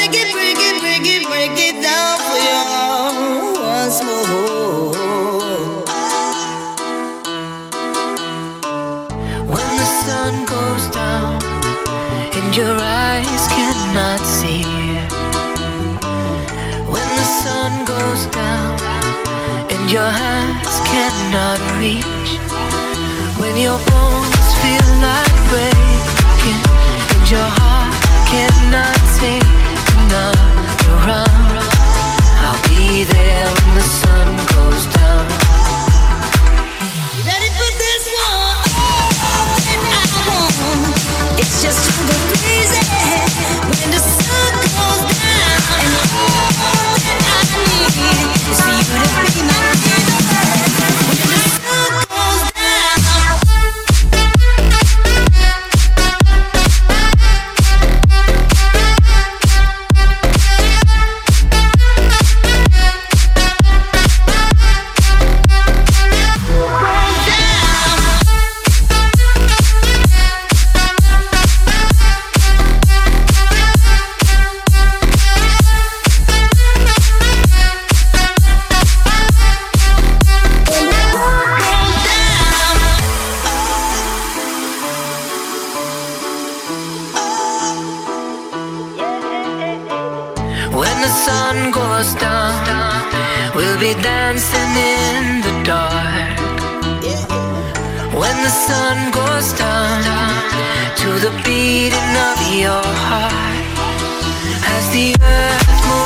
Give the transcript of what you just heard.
break it, break it, break it, break it down for you once more. When the sun goes down and your eyes cannot see. When the sun goes down and your hands cannot reach. When your bones feel like breaking and your heart cannot take When the sun goes down, we'll be dancing in the dark. When the sun goes down to the beating of your heart, as the earth moves.